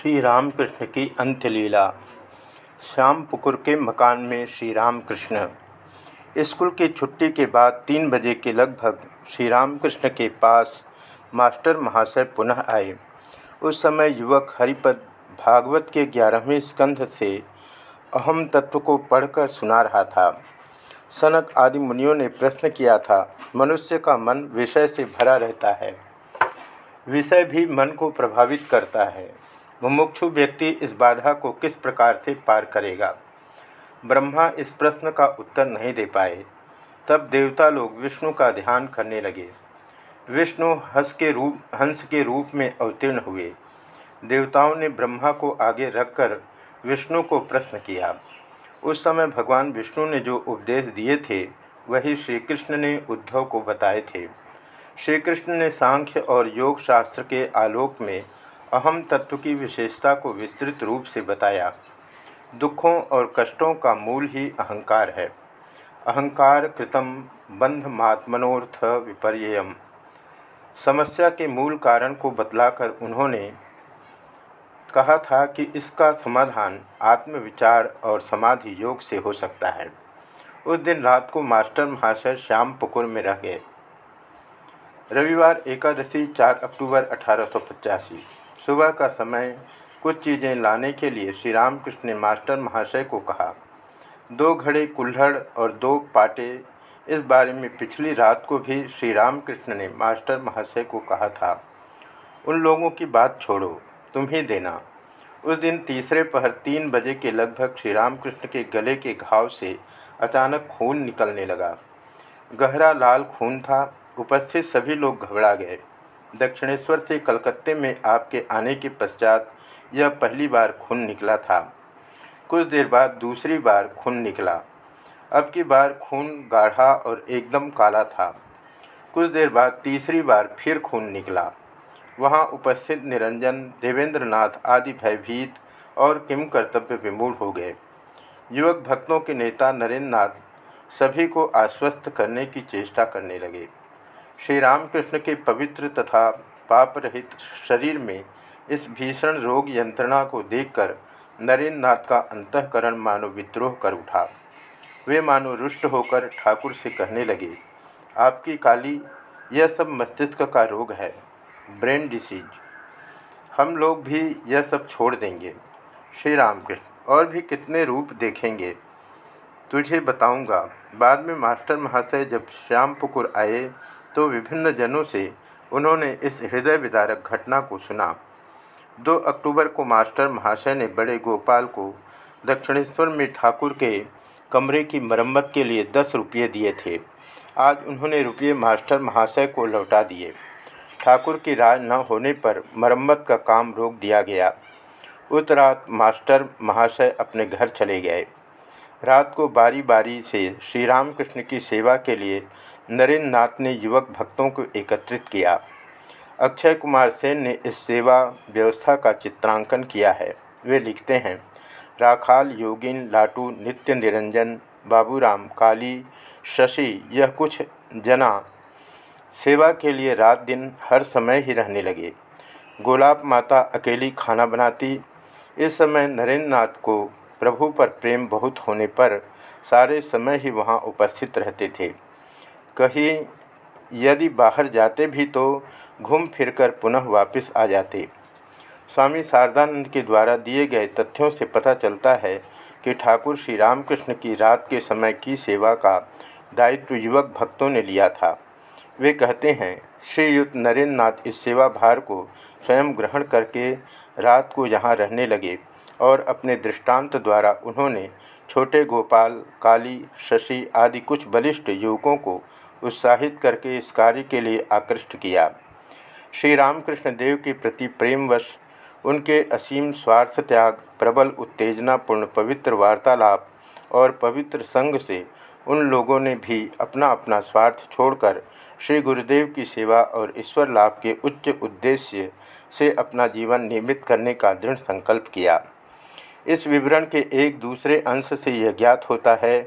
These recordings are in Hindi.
श्री रामकृष्ण की अंत्यलीला। श्याम पुकुर के मकान में श्री रामकृष्ण स्कूल की छुट्टी के बाद तीन बजे के लगभग श्री रामकृष्ण के पास मास्टर महाशय पुनः आए। उस समय युवक हरिपद भागवत के ग्यारहवें स्कंध से अहम तत्व को पढ़कर सुना रहा था। सनक आदि मुनियों ने प्रश्न किया था, मनुष्य का मन विषय से भरा रहता है। विषय भी मन को प्रभावित करता है। मुमुक्षु व्यक्ति इस बाधा को किस प्रकार से पार करेगा? ब्रह्मा इस प्रश्न का उत्तर नहीं दे पाए। तब देवता लोग विष्णु का ध्यान करने लगे। विष्णु हंस के रूप, हंस के रूप में अवतीर्ण हुए। देवताओं ने ब्रह्मा को आगे रखकर विष्णु को प्रश्न किया। उस समय भगवान विष्णु ने जो उपदेश दिए थे, वही श्री कृष्ण ने उद्धव को बताए थे। श्री कृष्ण ने सांख्य और योग शास्त्र के आलोक में अहम तत्व की विशेषता को विस्तृत रूप से बताया। दुखों और कष्टों का मूल ही अहंकार है। अहंकार कृतम बंध मात्मनोर्थ विपर्ययम। समस्या के मूल कारण को बतलाकर उन्होंने कहा था कि इसका समाधान आत्मविचार और समाधि योग से हो सकता है। उस दिन रात को मास्टर महाशय श्याम पुकुर में रह गए। रविवार एकादशी 4 अक्टूबर अठारह सुबह का समय कुछ चीज़ें लाने के लिए श्री रामकृष्ण ने मास्टर महाशय को कहा, दो घड़े कुल्हड़ और दो पाटे, इस बारे में पिछली रात को भी श्री रामकृष्ण ने मास्टर महाशय को कहा था। उन लोगों की बात छोड़ो, तुम ही देना। उस दिन तीसरे पहर तीन बजे के लगभग श्री रामकृष्ण के गले के घाव से अचानक खून निकलने लगा। गहरा लाल खून था, उपस्थित सभी लोग घबरा गए। दक्षिणेश्वर से कलकत्ते में आपके आने के पश्चात यह पहली बार खून निकला था। कुछ देर बाद दूसरी बार खून निकला। अब की बार खून गाढ़ा और एकदम काला था। कुछ देर बाद तीसरी बार फिर खून निकला। वहाँ उपस्थित निरंजन, देवेंद्रनाथ आदि भयभीत और किम कर्तव्य विमूल हो गए। युवक भक्तों के नेता नरेंद्र नाथ सभी को आश्वस्त करने की चेष्टा करने लगे। श्री रामकृष्ण के पवित्र तथा पाप रहित शरीर में इस भीषण रोग यंत्रणा को देखकर नरेंद्र नाथ का अंतकरण मानो विद्रोह कर उठा। वे मानो रुष्ट होकर ठाकुर से कहने लगे, आपकी काली, यह सब मस्तिष्क का रोग है, ब्रेन डिसीज। हम लोग भी यह सब छोड़ देंगे। श्री रामकृष्ण और भी कितने रूप देखेंगे? तुझे बताऊँगा। बाद में मास्टर महाशय जब श्याम पुकुर आए तो विभिन्न जनों से उन्होंने इस हृदय विदारक घटना को सुना। दो अक्टूबर को मास्टर महाशय ने बड़े गोपाल को दक्षिणेश्वर में ठाकुर के कमरे की मरम्मत के लिए दस रुपये दिए थे। आज उन्होंने रुपये मास्टर महाशय को लौटा दिए। ठाकुर की राय न होने पर मरम्मत का काम रोक दिया गया। उस रात मास्टर महाशय अपने घर चले गए। रात को बारी बारी से श्री रामकृष्ण की सेवा के लिए नरेंद्र नाथ ने युवक भक्तों को एकत्रित किया। अक्षय कुमार सेन ने इस सेवा व्यवस्था का चित्रांकन किया है। वे लिखते हैं, राखाल, योगिन, लाटू, नित्य निरंजन, बाबूराम, काली, शशि, यह कुछ जना सेवा के लिए रात दिन हर समय ही रहने लगे। गोलाब माता अकेली खाना बनाती, इस समय नरेंद्र नाथ को प्रभु पर प्रेम बहुत होने पर सारे समय ही वहाँ उपस्थित रहते थे। कहीं यदि बाहर जाते भी तो घूम फिरकर पुनः वापस आ जाते। स्वामी शारदानंद के द्वारा दिए गए तथ्यों से पता चलता है कि ठाकुर श्री रामकृष्ण की रात के समय की सेवा का दायित्व युवक भक्तों ने लिया था। वे कहते हैं श्रीयुक्त नरेंद्र नाथ इस सेवा भार को स्वयं ग्रहण करके रात को यहाँ रहने लगे और अपने दृष्टांत द्वारा उन्होंने छोटे गोपाल, काली, शशि आदि कुछ बलिष्ठ युवकों को उत्साहित करके इस कार्य के लिए आकृष्ट किया। श्री रामकृष्ण देव के प्रति प्रेमवश, उनके असीम स्वार्थ त्याग, प्रबल उत्तेजनापूर्ण पवित्र वार्तालाप और पवित्र संग से उन लोगों ने भी अपना अपना स्वार्थ छोड़कर श्री गुरुदेव की सेवा और ईश्वर लाभ के उच्च उद्देश्य से अपना जीवन नियमित करने का दृढ़ संकल्प किया। इस विवरण के एक दूसरे अंश से यह ज्ञात होता है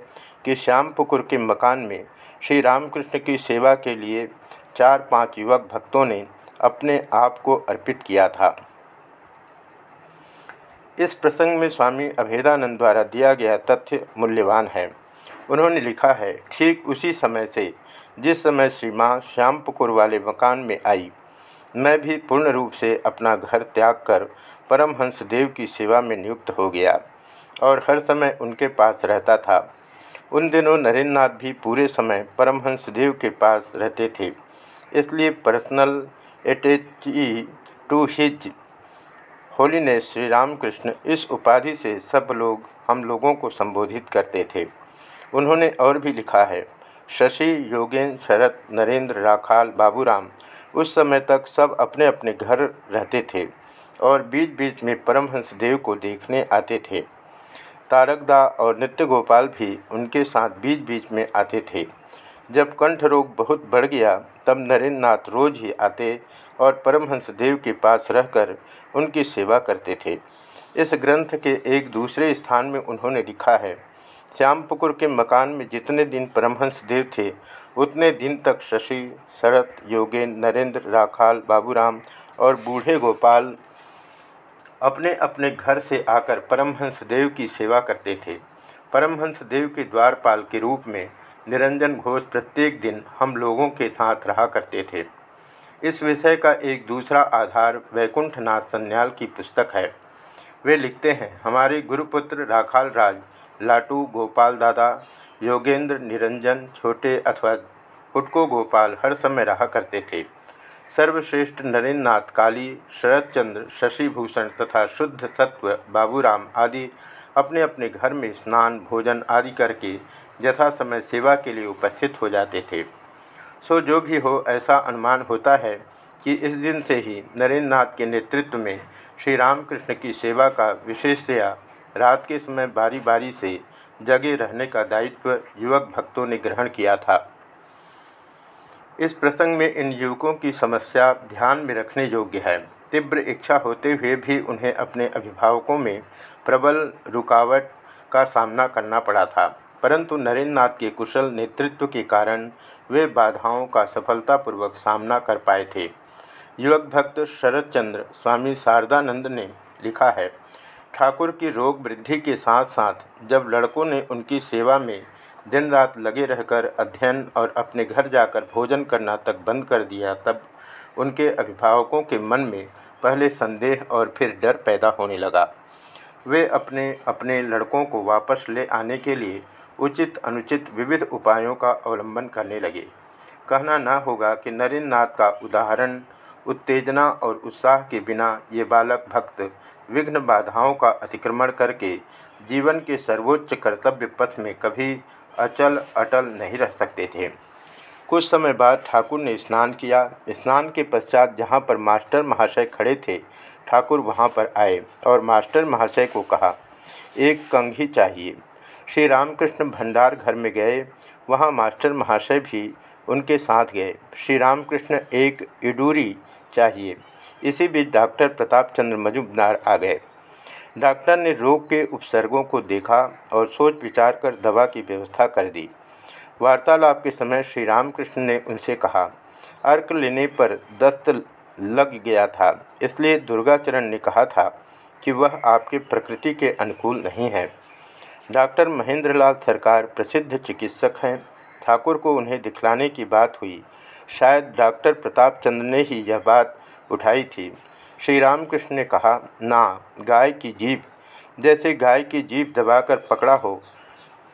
कि श्याम पुकुर के मकान में श्री रामकृष्ण की सेवा के लिए चार पाँच युवक भक्तों ने अपने आप को अर्पित किया था। इस प्रसंग में स्वामी अभेदानंद द्वारा दिया गया तथ्य मूल्यवान है। उन्होंने लिखा है, ठीक उसी समय से, जिस समय श्री माँ श्यामपुकुर वाले मकान में आई, मैं भी पूर्ण रूप से अपना घर त्याग कर परमहंस देव की सेवा में नियुक्त हो गया और हर समय उनके पास रहता था। उन दिनों नरेंद्रनाथ भी पूरे समय परमहंस देव के पास रहते थे। इसलिए personal attaché to His Holiness Shri Ramakrishna इस उपाधि से सब लोग, हम लोगों को संबोधित करते थे। उन्होंने और भी लिखा है, शशि योगेंद्र शरत, नरेंद्र, राखाल, बाबूराम, उस समय तक सब अपने अपने घर रहते थे और बीच बीच में परमहंस देव को देखने आते थे। तारकदा और नित्य गोपाल भी उनके साथ बीच बीच में आते थे। जब कंठ रोग बहुत बढ़ गया, तब नरेंद्र नाथ रोज ही आते और परमहंस देव के पास रहकर उनकी सेवा करते थे। इस ग्रंथ के एक दूसरे स्थान में उन्होंने लिखा है, श्यामपुकुर के मकान में जितने दिन परमहंस देव थे, उतने दिन तक शशि, शरत योगेन नरेंद्र, राखाल, बाबूराम और बूढ़े गोपाल अपने अपने घर से आकर परमहंस देव की सेवा करते थे। परमहंस देव के द्वारपाल के रूप में निरंजन घोष प्रत्येक दिन हम लोगों के साथ रहा करते थे। इस विषय का एक दूसरा आधार वैकुंठनाथ सन्याल की पुस्तक है। वे लिखते हैं, हमारे गुरुपुत्र राखाल राज लाटू गोपाल दादा, योगेंद्र निरंजन छोटे अथवा हुटको गोपाल हर समय रहा करते थे। सर्वश्रेष्ठ नरेंद्र नाथ काली, शरदचंद्र, शशिभूषण तथा शुद्ध सत्व, बाबूराम आदि अपने अपने घर में स्नान, भोजन आदि करके यथा समय सेवा के लिए उपस्थित हो जाते थे। सो जो भी हो, ऐसा अनुमान होता है कि इस दिन से ही नरेंद्र नाथ के नेतृत्व में श्री रामकृष्ण की सेवा का विशेषतया रात के समय बारी बारी से जगे रहने का दायित्व युवक भक्तों ने ग्रहण किया था। इस प्रसंग में इन युवकों की समस्या ध्यान में रखने योग्य है। तीव्र इच्छा होते हुए भी उन्हें अपने अभिभावकों में प्रबल रुकावट का सामना करना पड़ा था। परंतु नरेंद्र नाथ के कुशल नेतृत्व के कारण वे बाधाओं का सफलतापूर्वक सामना कर पाए थे। युवक भक्त शरद चंद्र, स्वामी शारदानंद ने लिखा है, ठाकुर की रोग वृद्धि के साथ साथ जब लड़कों ने उनकी सेवा में दिन रात लगे रहकर अध्ययन और अपने घर जाकर भोजन करना तक बंद कर दिया, तब उनके अभिभावकों के मन में पहले संदेह और फिर डर पैदा होने लगा। वे अपने अपने लड़कों को वापस ले आने के लिए उचित, अनुचित विविध उपायों का अवलंबन करने लगे। कहना न होगा कि नरेंद्र नाथ का उदाहरण उत्तेजना और उत्साह के बिना ये बालक भक्त विघ्न बाधाओं का अतिक्रमण करके जीवन के सर्वोच्च कर्तव्य पथ में कभी अचल अटल नहीं रह सकते थे। कुछ समय बाद ठाकुर ने स्नान किया। स्नान के पश्चात जहाँ पर मास्टर महाशय खड़े थे, ठाकुर वहाँ पर आए और मास्टर महाशय को कहा, एक कंघी चाहिए। श्री रामकृष्ण भंडार घर में गए। वहाँ मास्टर महाशय भी उनके साथ गए। श्री रामकृष्ण, एक इडूरी चाहिए। इसी बीच डॉक्टर प्रताप चंद्र मजुमदार आ गए। डॉक्टर ने रोग के उपसर्गों को देखा और सोच विचार कर दवा की व्यवस्था कर दी। वार्तालाप के समय श्री रामकृष्ण ने उनसे कहा, अर्क लेने पर दस्त लग गया था, इसलिए दुर्गाचरण ने कहा था कि वह आपके प्रकृति के अनुकूल नहीं है। डॉक्टर महेंद्रलाल सरकार प्रसिद्ध चिकित्सक हैं। ठाकुर को उन्हें दिखलाने की बात हुई। शायद डॉक्टर प्रताप चंद्र ने ही यह बात उठाई थी। श्री रामकृष्ण ने कहा, ना, गाय की जीभ, जैसे गाय की जीभ दबाकर पकड़ा हो,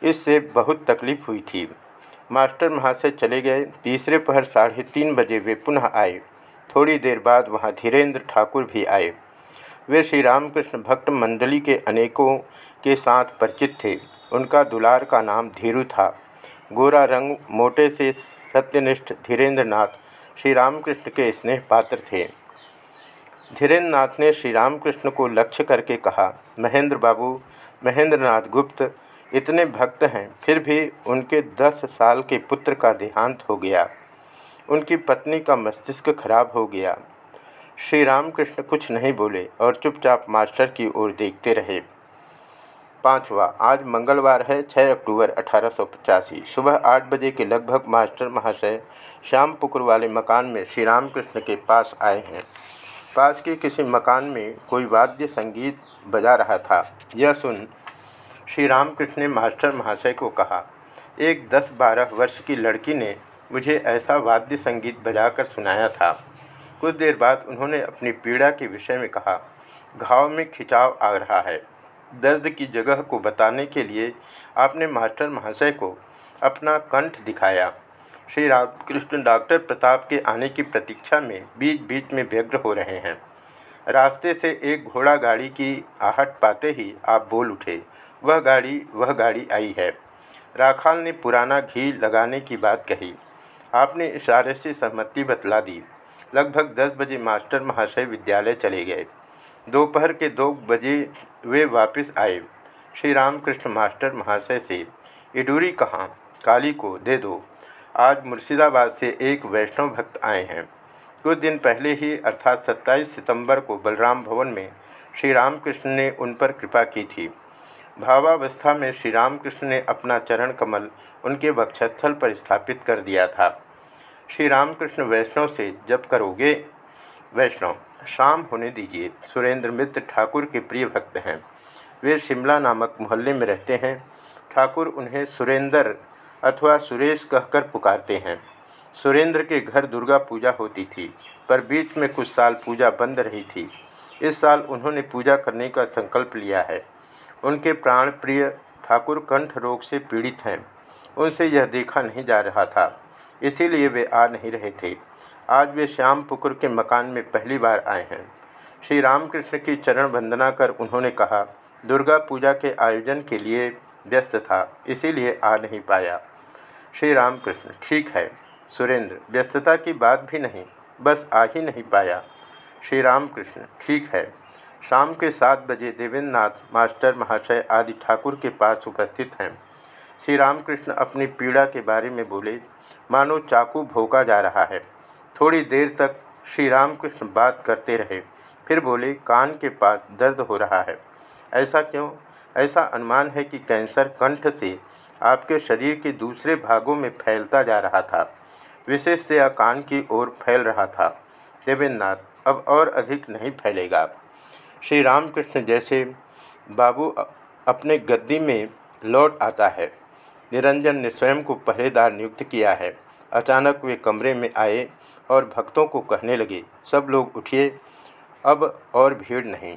इससे बहुत तकलीफ़ हुई थी। मास्टर महाशय चले गए। तीसरे पहर साढ़े तीन बजे वे पुनः आए। थोड़ी देर बाद वहाँ धीरेन्द्र ठाकुर भी आए। वे श्री रामकृष्ण भक्त मंडली के अनेकों के साथ परिचित थे। उनका दुलार का नाम धीरू था। गोरा रंग मोटे से सत्यनिष्ठ धीरेन्द्र नाथ श्री रामकृष्ण के स्नेह पात्र थे। धीरेन्द्र नाथ ने श्री रामकृष्ण को लक्ष्य करके कहा, महेंद्र बाबू महेंद्र नाथ गुप्त, इतने भक्त हैं, फिर भी उनके दस साल के पुत्र का देहांत हो गया। उनकी पत्नी का मस्तिष्क खराब हो गया। श्री रामकृष्ण कुछ नहीं बोले और चुपचाप मास्टर की ओर देखते रहे। पाँचवा, आज मंगलवार है 6 अक्टूबर अठारह सौ पचासी। सुबह आठ बजे के लगभग मास्टर महाशय श्याम पुकुर वाले मकान में श्री रामकृष्ण के पास आए हैं। पास के किसी मकान में कोई वाद्य संगीत बजा रहा था। यह सुन श्री रामकृष्ण ने मास्टर महाशय को कहा, एक दस बारह वर्ष की लड़की ने मुझे ऐसा वाद्य संगीत बजाकर सुनाया था। कुछ देर बाद उन्होंने अपनी पीड़ा के विषय में कहा, घाव में खिंचाव आ रहा है। दर्द की जगह को बताने के लिए आपने मास्टर महाशय को अपना कंठ दिखाया। श्री रामकृष्ण डॉक्टर प्रताप के आने की प्रतीक्षा में बीच बीच में व्यग्र हो रहे हैं। रास्ते से एक घोड़ा गाड़ी की आहट पाते ही आप बोल उठे, वह गाड़ी वह गाड़ी आई है। राखाल ने पुराना घी लगाने की बात कही। आपने इशारे से सहमति बतला दी। लगभग दस बजे मास्टर महाशय विद्यालय चले गए। दोपहर के दो बजे वे वापस आए। श्री रामकृष्ण मास्टर महाशय से, इडूरी कहाँ? काली को दे दो। आज मुर्शिदाबाद से एक वैष्णव भक्त आए हैं। कुछ दिन पहले ही, अर्थात 27 सितंबर को, बलराम भवन में श्री रामकृष्ण ने उन पर कृपा की थी। भावावस्था में श्री रामकृष्ण ने अपना चरण कमल उनके वक्षस्थल पर स्थापित कर दिया था। श्री रामकृष्ण वैष्णव से, जब करोगे वैष्णव, शाम होने दीजिए। सुरेंद्र मित्र ठाकुर के प्रिय भक्त हैं। वे शिमला नामक मोहल्ले में रहते हैं। ठाकुर उन्हें सुरेंद्र अथवा सुरेश कहकर पुकारते हैं। सुरेंद्र के घर दुर्गा पूजा होती थी, पर बीच में कुछ साल पूजा बंद रही थी। इस साल उन्होंने पूजा करने का संकल्प लिया है। उनके प्राण प्रिय ठाकुर कंठ रोग से पीड़ित हैं। उनसे यह देखा नहीं जा रहा था, इसीलिए वे आ नहीं रहे थे। आज वे श्याम पुकुर के मकान में पहली बार आए हैं। श्री रामकृष्ण की चरण वंदना कर उन्होंने कहा, दुर्गा पूजा के आयोजन के लिए व्यस्त था, इसीलिए आ नहीं पाया। श्री रामकृष्ण ठीक है। सुरेंद्र, व्यस्तता की बात भी नहीं, बस आ ही नहीं पाया। श्री रामकृष्ण ठीक है। शाम के सात बजे देवेंद्र मास्टर महाशय आदि ठाकुर के पास उपस्थित हैं। श्री रामकृष्ण अपनी पीड़ा के बारे में बोले, मानो चाकू भोंका जा रहा है। थोड़ी देर तक श्री रामकृष्ण बात करते रहे। फिर बोले, कान के पास दर्द हो रहा है। ऐसा क्यों? ऐसा अनुमान है कि कैंसर कंठ से आपके शरीर के दूसरे भागों में फैलता जा रहा था। विशेषतया कान की ओर फैल रहा था। देवेंद्रनाथ, अब और अधिक नहीं फैलेगा। श्री रामकृष्ण जैसे बाबू अपने गद्दी में लौट आता है। निरंजन ने स्वयं को पहरेदार नियुक्त किया है। अचानक वे कमरे में आए और भक्तों को कहने लगे, सब लोग उठिए, अब और भीड़ नहीं।